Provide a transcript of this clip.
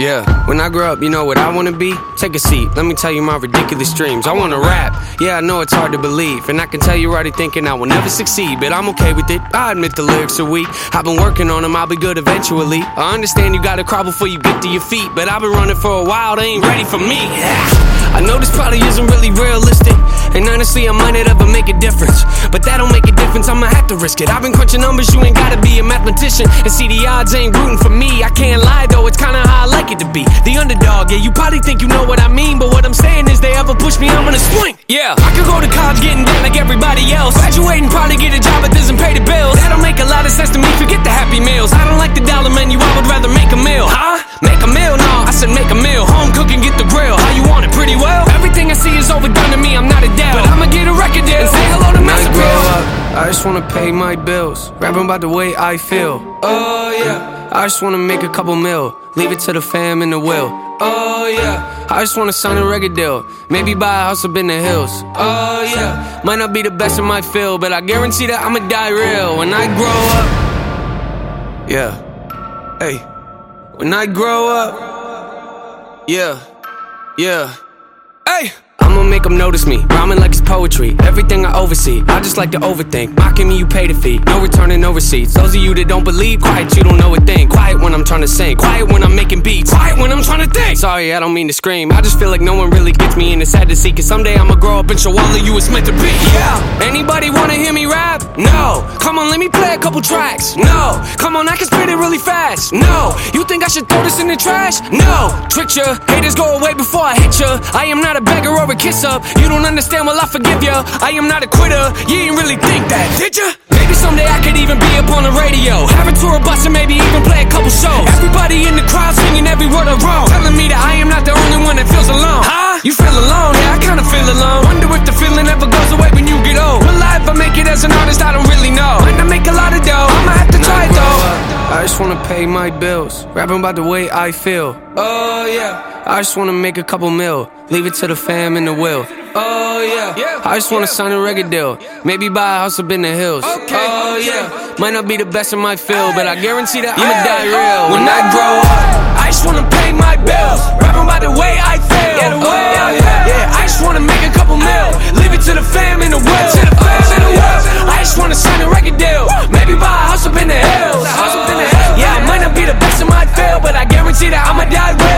Yeah, when I grow up, you know what I wanna be? Take a seat, let me tell you my ridiculous dreams. I wanna rap, yeah, I know it's hard to believe. And I can tell you're already thinking I will never succeed, but I'm okay with it. I admit the lyrics are weak. I've been working on them, I'll be good eventually. I understand you gotta crawl before you get to your feet, but I've been running for a while, they ain't ready for me. I know this probably isn't really realistic. And honestly, I might not ever make a difference. But that don't make a difference, I'ma have to risk it. I've been crunching numbers, you ain't gotta be a mathematician. And see, the odds ain't rooting for me. I can't be. The underdog, yeah, you probably think you know what I mean. But what I'm saying is, they ever push me, I'm gonna swing. Yeah, I could go to college getting down like everybody else. Graduating, probably get a job that doesn't pay the bills. That'll make a lot of sense to me, forget the happy meals. I don't like the dollar menu, I would rather make a meal. Huh? Make a meal? No, I said make a meal. Home cooking, get the grill. How you want it? Pretty well. Everything I see is overdone to me, I'm not a dad. But I'ma get a record deal and say hello to Master grow up, I just wanna pay my bills. Rapping about the way I feel. Oh yeah. I just wanna make a couple mil. Leave it to the fam and the will. Oh yeah. I just wanna sign a record deal. Maybe buy a house up in the hills. Oh yeah. Might not be the best in my field, but I guarantee that I'ma die real when I grow up. Yeah. Hey. When I grow up. Yeah. Yeah. Hey! I'ma make them notice me, rhyming like it's poetry. Everything I oversee, I just like to overthink. Mocking me, you pay the fee. No returning, no receipts. Those of you that don't believe, quiet, you don't know a thing. Quiet when I'm trying to sing, quiet when I'm making beats, quiet when I'm trying to think. Sorry, I don't mean to scream. I just feel like no one really gets me, and it's sad to see. Cause someday I'ma grow up and show all of you it's meant to be. Yeah! Anybody wanna hear me rap? No! Come on, let me play a couple tracks. No! Come on, I can spit it really fast. No! Think I should throw this in the trash? No! Trick ya, haters go away before I hit ya. I am not a beggar or a kiss up. You don't understand, well, I forgive ya. I am not a quitter. You ain't really think that, did ya? Maybe someday I could even be up on the radio. Have a tour bus and maybe even play a couple shows. Everybody in the crowd singing every word I wrote. Telling me that I am pay my bills. Rapping about the way I feel. Oh yeah. I just wanna make a couple mil. Leave it to the fam and the will. Oh yeah. I just wanna sign a record deal. Maybe buy a house up in the hills. Oh yeah. Might not be the best in my field, but I guarantee that I'ma die real when I grow up. I just wanna pay my bills. Rapping about the way I feel. it. I'ma die.